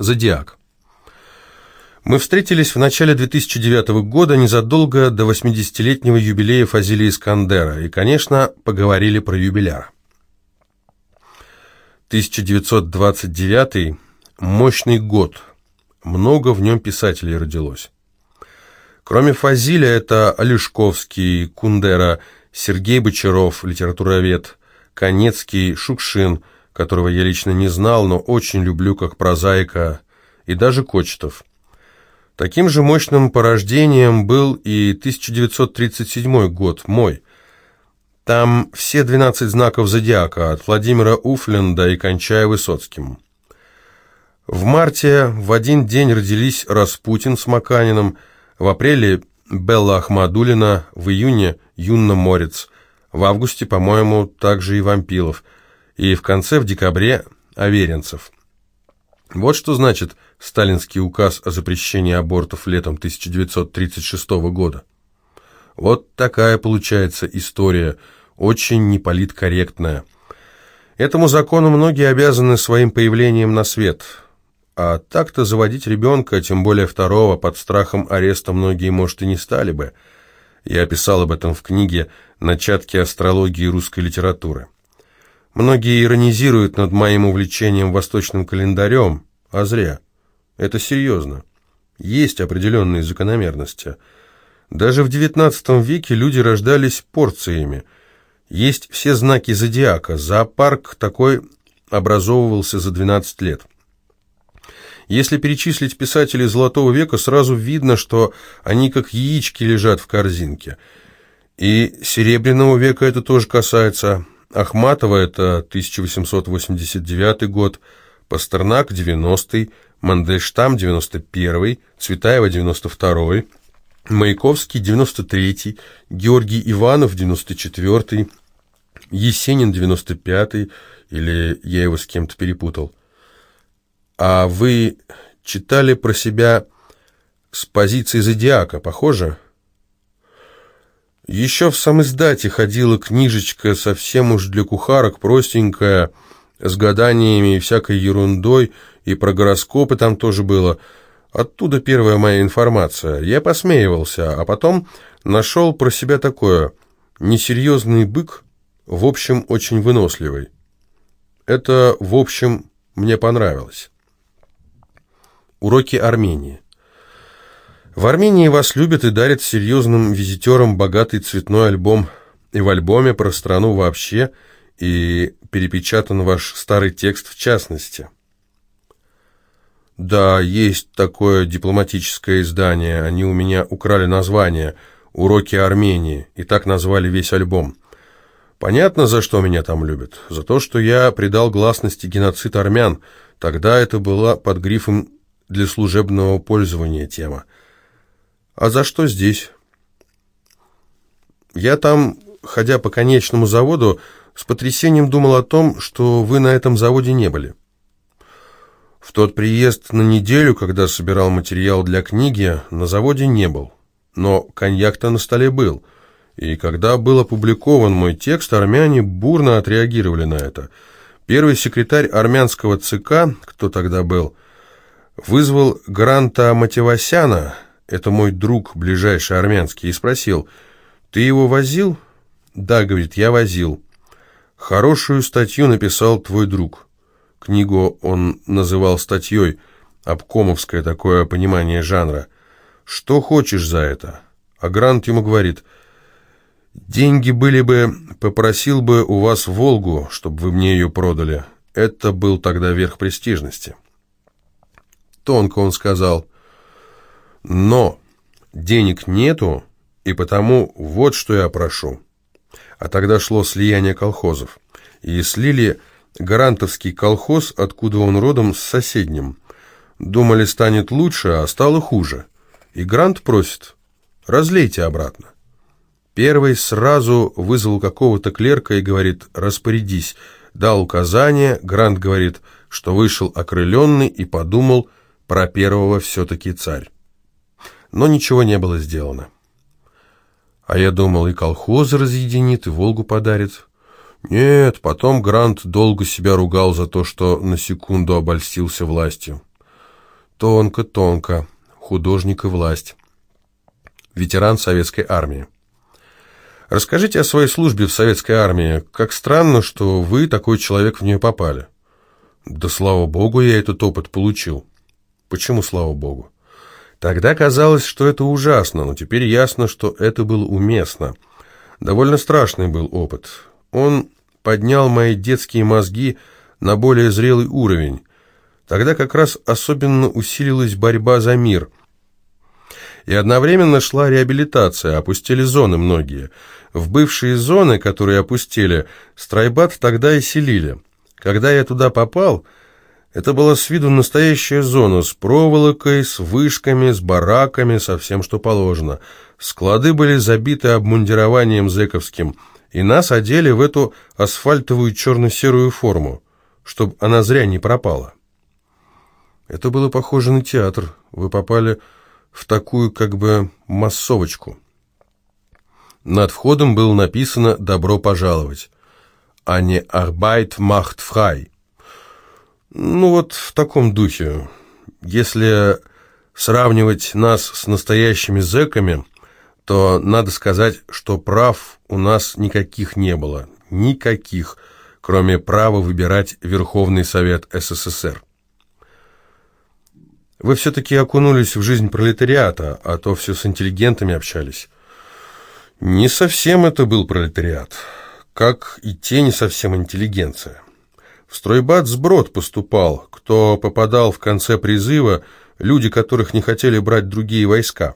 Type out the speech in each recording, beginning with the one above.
Зодиак. Мы встретились в начале 2009 года, незадолго до 80-летнего юбилея Фазилия Искандера, и, конечно, поговорили про юбиляра. 1929 – мощный год, много в нем писателей родилось. Кроме Фазиля, это Олешковский, Кундера, Сергей Бочаров, литературовед, Конецкий, Шукшин, которого я лично не знал, но очень люблю как прозаика, и даже Кочетов. Таким же мощным порождением был и 1937 год, мой. Там все 12 знаков зодиака, от Владимира Уфленда и кончая Высоцким. В марте в один день родились Распутин с Маканиным, в апреле Белла Ахмадулина, в июне Юнна Морец, в августе, по-моему, также и Вампилов, и в конце, в декабре, Аверинцев. Вот что значит сталинский указ о запрещении абортов летом 1936 года. Вот такая получается история, очень неполиткорректная. Этому закону многие обязаны своим появлением на свет – а так-то заводить ребенка, тем более второго, под страхом ареста многие, может, и не стали бы. Я писал об этом в книге «Начатки астрологии русской литературы». Многие иронизируют над моим увлечением восточным календарем, а зря. Это серьезно. Есть определенные закономерности. Даже в XIX веке люди рождались порциями. Есть все знаки зодиака. Зоопарк такой образовывался за 12 лет. Если перечислить писателей Золотого века, сразу видно, что они как яички лежат в корзинке. И Серебряного века это тоже касается. Ахматова это 1889 год, Пастернак 90-й, Мандельштам 91-й, Цветаева 92-й, Маяковский 93-й, Георгий Иванов 94-й, Есенин 95-й, или я его с кем-то перепутал. А вы читали про себя с позиции зодиака, похоже? Еще в самой издате ходила книжечка совсем уж для кухарок, простенькая, с гаданиями и всякой ерундой, и про гороскопы там тоже было. Оттуда первая моя информация. Я посмеивался, а потом нашел про себя такое «несерьезный бык, в общем, очень выносливый». Это, в общем, мне понравилось. Уроки Армении. В Армении вас любят и дарят серьезным визитерам богатый цветной альбом, и в альбоме про страну вообще, и перепечатан ваш старый текст в частности. Да, есть такое дипломатическое издание, они у меня украли название «Уроки Армении», и так назвали весь альбом. Понятно, за что меня там любят. За то, что я придал гласности геноцид армян. Тогда это было под грифом для служебного пользования тема. А за что здесь? Я там, ходя по конечному заводу, с потрясением думал о том, что вы на этом заводе не были. В тот приезд на неделю, когда собирал материал для книги, на заводе не был. Но коньяк-то на столе был. И когда был опубликован мой текст, армяне бурно отреагировали на это. Первый секретарь армянского ЦК, кто тогда был, вызвал Гранта Матевосяна, это мой друг ближайший армянский, и спросил, «Ты его возил?» «Да», — говорит, — «я возил». «Хорошую статью написал твой друг». Книгу он называл статьей, обкомовское такое понимание жанра. «Что хочешь за это?» А Грант ему говорит, «Деньги были бы, попросил бы у вас «Волгу», чтобы вы мне ее продали». Это был тогда верх престижности. Тонко он сказал. Но денег нету, и потому вот что я прошу. А тогда шло слияние колхозов. И слили Гарантовский колхоз, откуда он родом, с соседним. Думали, станет лучше, а стало хуже. И Грант просит, разлейте обратно. Первый сразу вызвал какого-то клерка и говорит, распорядись. Дал указание, Грант говорит, что вышел окрыленный и подумал, про первого все-таки царь. Но ничего не было сделано. А я думал, и колхоз разъединит, и Волгу подарит. Нет, потом Грант долго себя ругал за то, что на секунду обольстился властью. Тонко-тонко. Художник и власть. Ветеран советской армии. Расскажите о своей службе в советской армии. Как странно, что вы, такой человек, в нее попали. Да слава богу, я этот опыт получил. Почему слава богу? Тогда казалось, что это ужасно, но теперь ясно, что это было уместно. Довольно страшный был опыт. Он поднял мои детские мозги на более зрелый уровень. Тогда как раз особенно усилилась борьба за мир. И одновременно шла реабилитация, опустили зоны многие. В бывшие зоны, которые опустили, стройбат тогда и селили. Когда я туда попал, это была с виду настоящая зона с проволокой, с вышками, с бараками, со всем, что положено. Склады были забиты обмундированием зэковским, и нас одели в эту асфальтовую черно-серую форму, чтобы она зря не пропала. Это было похоже на театр. Вы попали в такую как бы массовочку. Над входом было написано «Добро пожаловать», а не «Arbeit macht frei». Ну вот в таком духе. Если сравнивать нас с настоящими зэками, то надо сказать, что прав у нас никаких не было. Никаких, кроме права выбирать Верховный Совет СССР. Вы все-таки окунулись в жизнь пролетариата, а то все с интеллигентами общались. Не совсем это был пролетариат, как и те не совсем интеллигенция. В стройбат сброд поступал, кто попадал в конце призыва, люди, которых не хотели брать другие войска.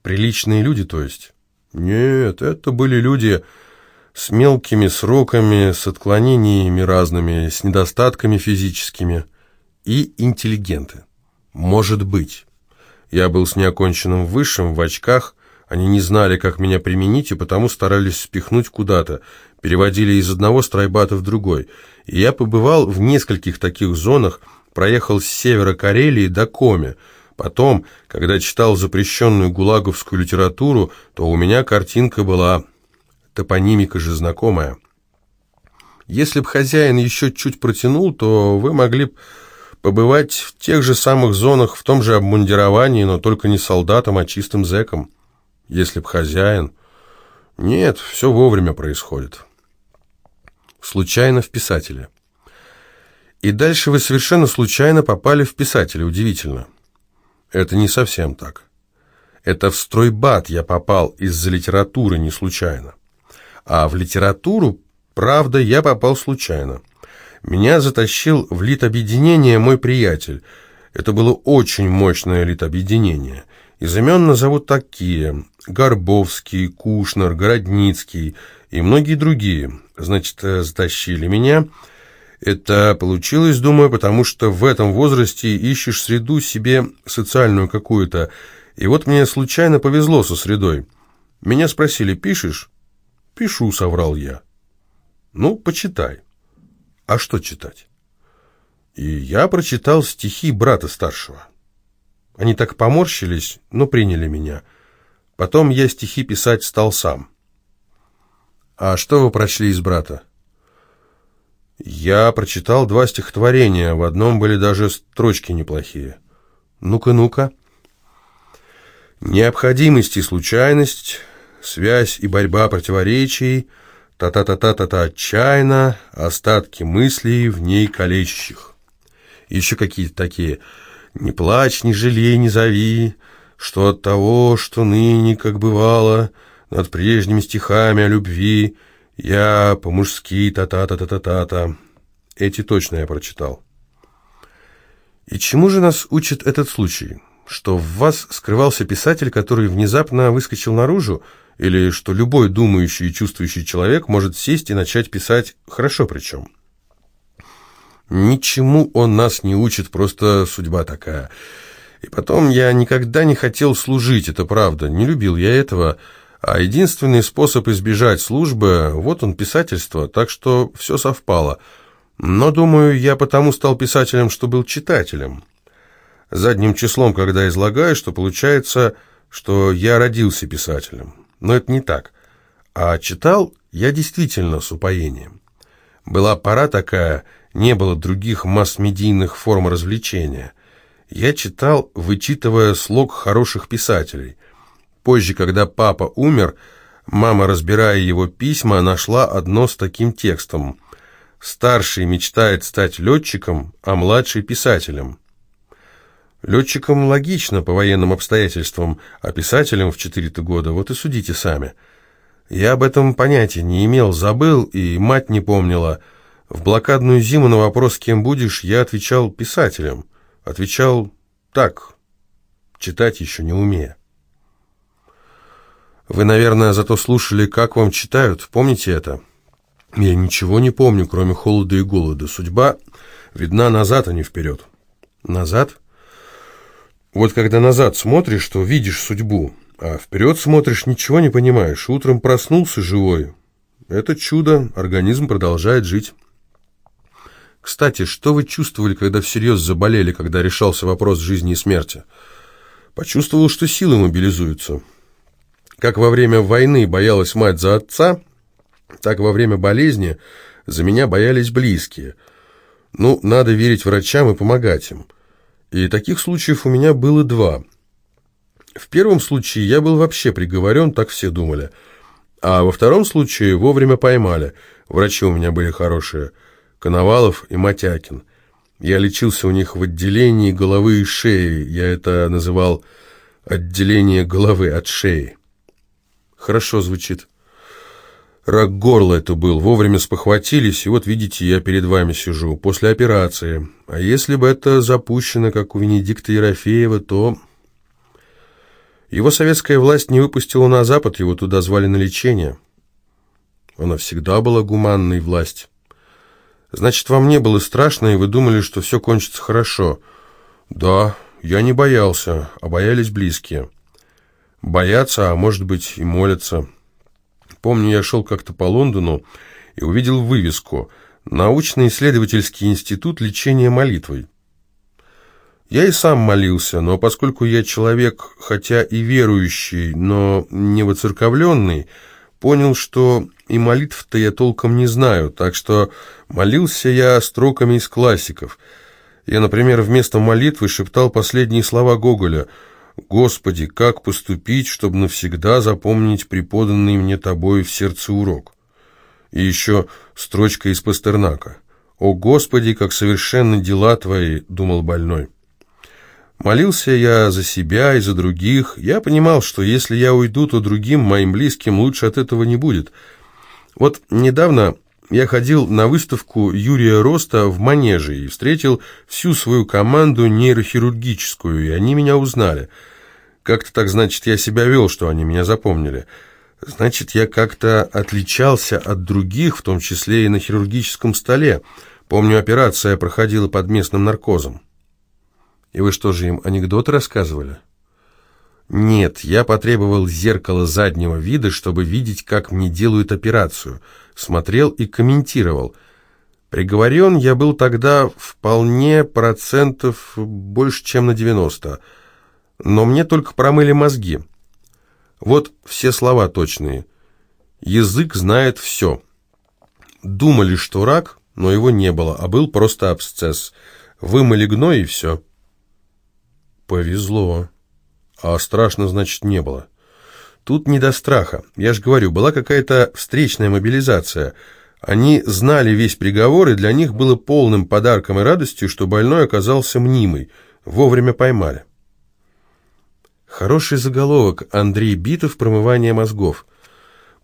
Приличные люди, то есть? Нет, это были люди с мелкими сроками, с отклонениями разными, с недостатками физическими и интеллигенты. Может быть. Я был с неоконченным высшим, в очках, они не знали, как меня применить, и потому старались спихнуть куда-то, переводили из одного стройбата в другой. И я побывал в нескольких таких зонах, проехал с севера Карелии до Коми. Потом, когда читал запрещенную гулаговскую литературу, то у меня картинка была топонимика же знакомая. Если б хозяин еще чуть протянул, то вы могли бы побывать в тех же самых зонах, в том же обмундировании, но только не солдатом, а чистым зэком. Если б хозяин... Нет, все вовремя происходит. Случайно в писателя. И дальше вы совершенно случайно попали в писателя, удивительно. Это не совсем так. Это в стройбат я попал из-за литературы не случайно. А в литературу, правда, я попал случайно. Меня затащил в литобъединение мой приятель. Это было очень мощное литобъединение. Из имен назовут такие – Горбовский, Кушнер, Городницкий и многие другие. Значит, э, затащили меня. Это получилось, думаю, потому что в этом возрасте ищешь среду себе социальную какую-то. И вот мне случайно повезло со средой. Меня спросили, пишешь? «Пишу», — соврал я. «Ну, почитай». А что читать? И я прочитал стихи брата старшего. Они так поморщились, но приняли меня. Потом я стихи писать стал сам. А что вы прочли из брата? Я прочитал два стихотворения, в одном были даже строчки неплохие. Ну-ка, ну-ка. Необходимость и случайность, связь и борьба противоречий — Та-та-та-та-та-та отчаянно, остатки мыслей в ней калечащих. Еще какие-то такие «Не плачь, не жалей, не зови», что от того, что ныне, как бывало, над прежними стихами о любви, я по-мужски та-та-та-та-та-та. Эти точно я прочитал. И чему же нас учит этот случай? Что в вас скрывался писатель, который внезапно выскочил наружу, или что любой думающий и чувствующий человек может сесть и начать писать хорошо причем. Ничему он нас не учит, просто судьба такая. И потом я никогда не хотел служить, это правда, не любил я этого, а единственный способ избежать службы, вот он, писательство, так что все совпало. Но, думаю, я потому стал писателем, что был читателем. Задним числом, когда излагаю, что получается, что я родился писателем но это не так. А читал я действительно с упоением. Была пора такая, не было других масс-медийных форм развлечения. Я читал, вычитывая слог хороших писателей. Позже, когда папа умер, мама, разбирая его письма, нашла одно с таким текстом. «Старший мечтает стать летчиком, а младший – писателем». Летчикам логично по военным обстоятельствам, а писателям в четыре-то года, вот и судите сами. Я об этом понятия не имел, забыл, и мать не помнила. В блокадную зиму на вопрос «Кем будешь?» я отвечал писателем. Отвечал так, читать еще не умея. Вы, наверное, зато слушали, как вам читают, помните это? Я ничего не помню, кроме холода и голода. Судьба видна назад, а не вперед. Назад? Вот когда назад смотришь, то видишь судьбу, а вперед смотришь, ничего не понимаешь. Утром проснулся живой. Это чудо, организм продолжает жить. Кстати, что вы чувствовали, когда всерьез заболели, когда решался вопрос жизни и смерти? Почувствовал, что силы мобилизуются. Как во время войны боялась мать за отца, так во время болезни за меня боялись близкие. Ну, надо верить врачам и помогать им. И таких случаев у меня было два. В первом случае я был вообще приговорен, так все думали. А во втором случае вовремя поймали. Врачи у меня были хорошие. Коновалов и Матякин. Я лечился у них в отделении головы и шеи. Я это называл отделение головы от шеи. Хорошо звучит. Рак горла это был, вовремя спохватились, и вот видите, я перед вами сижу, после операции. А если бы это запущено, как у Венедикта Ерофеева, то... Его советская власть не выпустила на Запад, его туда звали на лечение. Она всегда была гуманной власть. Значит, вам не было страшно, и вы думали, что все кончится хорошо. Да, я не боялся, а боялись близкие. Боятся, а может быть и молятся. Помню, я шел как-то по Лондону и увидел вывеску «Научно-исследовательский институт лечения молитвой». Я и сам молился, но поскольку я человек, хотя и верующий, но не воцерковленный, понял, что и молитв-то я толком не знаю, так что молился я строками из классиков. Я, например, вместо молитвы шептал последние слова Гоголя – Господи, как поступить, чтобы навсегда запомнить преподанный мне тобой в сердце урок? И еще строчка из Пастернака. «О Господи, как совершенны дела Твои!» — думал больной. Молился я за себя и за других. Я понимал, что если я уйду, то другим, моим близким, лучше от этого не будет. Вот недавно я ходил на выставку Юрия Роста в Манеже и встретил всю свою команду нейрохирургическую, и они меня узнали. Как-то так, значит, я себя вел, что они меня запомнили. Значит, я как-то отличался от других, в том числе и на хирургическом столе. Помню, операция проходила под местным наркозом. И вы что же им анекдоты рассказывали? Нет, я потребовал зеркала заднего вида, чтобы видеть, как мне делают операцию. Смотрел и комментировал. Приговорен я был тогда вполне процентов больше, чем на 90. Но мне только промыли мозги. Вот все слова точные. Язык знает все. Думали, что рак, но его не было, а был просто абсцесс. Вымыли гной и все. Повезло. А страшно, значит, не было. Тут не до страха. Я же говорю, была какая-то встречная мобилизация. Они знали весь приговор, и для них было полным подарком и радостью, что больной оказался мнимый. Вовремя поймали. Хороший заголовок «Андрей Битов. Промывание мозгов».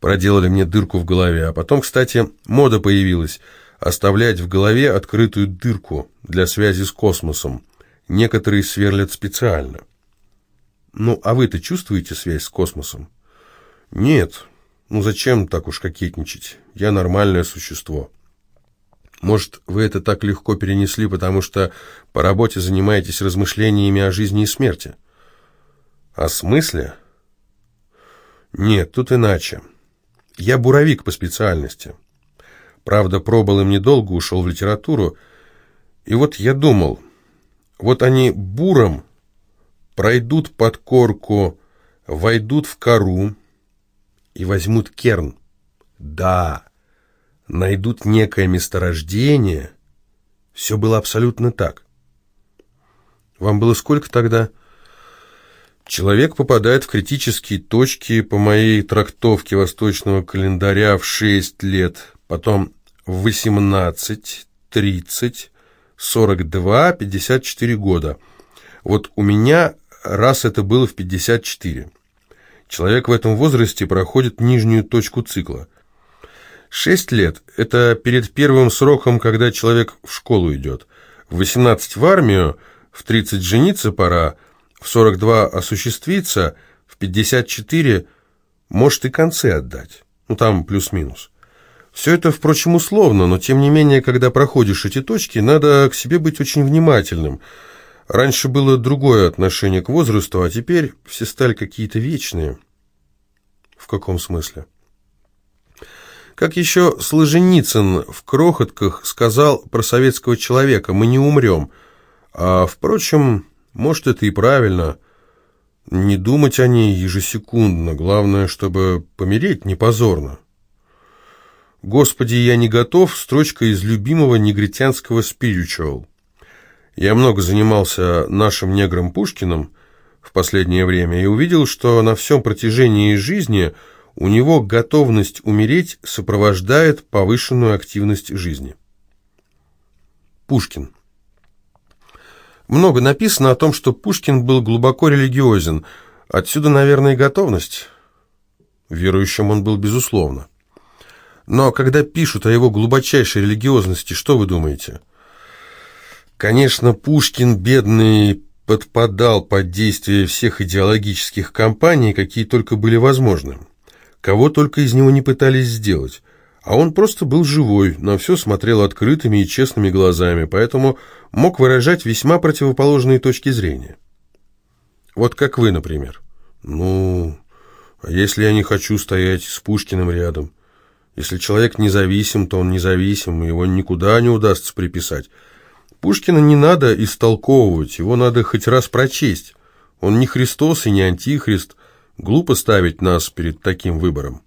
Проделали мне дырку в голове, а потом, кстати, мода появилась – оставлять в голове открытую дырку для связи с космосом. Некоторые сверлят специально. Ну, а вы-то чувствуете связь с космосом? Нет. Ну, зачем так уж кокетничать? Я нормальное существо. Может, вы это так легко перенесли, потому что по работе занимаетесь размышлениями о жизни и смерти? О смысле? Нет, тут иначе. Я буровик по специальности. Правда, пробыл им недолго, ушел в литературу. И вот я думал, вот они буром пройдут под корку, войдут в кору и возьмут керн. Да, найдут некое месторождение. Все было абсолютно так. Вам было сколько тогда? Человек попадает в критические точки по моей трактовке восточного календаря в 6 лет, потом в 18, 30, 42, 54 года. Вот у меня раз это было в 54. Человек в этом возрасте проходит нижнюю точку цикла. Шесть лет – это перед первым сроком, когда человек в школу идет. В 18 в армию, в 30 жениться пора, в 42 осуществиться, в 54 может и концы отдать. Ну, там плюс-минус. Все это, впрочем, условно, но тем не менее, когда проходишь эти точки, надо к себе быть очень внимательным. Раньше было другое отношение к возрасту, а теперь все стали какие-то вечные. В каком смысле? Как еще Сложеницын в «Крохотках» сказал про советского человека «мы не умрем». А, впрочем, может, это и правильно. Не думать о ней ежесекундно. Главное, чтобы помереть не позорно. «Господи, я не готов» — строчка из любимого негритянского «Spiritual». Я много занимался нашим негром Пушкиным в последнее время и увидел, что на всем протяжении жизни – у него готовность умереть сопровождает повышенную активность жизни. Пушкин. Много написано о том, что Пушкин был глубоко религиозен. Отсюда, наверное, готовность. Верующим он был, безусловно. Но когда пишут о его глубочайшей религиозности, что вы думаете? Конечно, Пушкин, бедный, подпадал под действие всех идеологических кампаний, какие только были возможны кого только из него не пытались сделать. А он просто был живой, на все смотрел открытыми и честными глазами, поэтому мог выражать весьма противоположные точки зрения. Вот как вы, например. Ну, а если я не хочу стоять с Пушкиным рядом? Если человек независим, то он независим, его никуда не удастся приписать. Пушкина не надо истолковывать, его надо хоть раз прочесть. Он не Христос и не Антихрист, Глупо ставить нас перед таким выбором.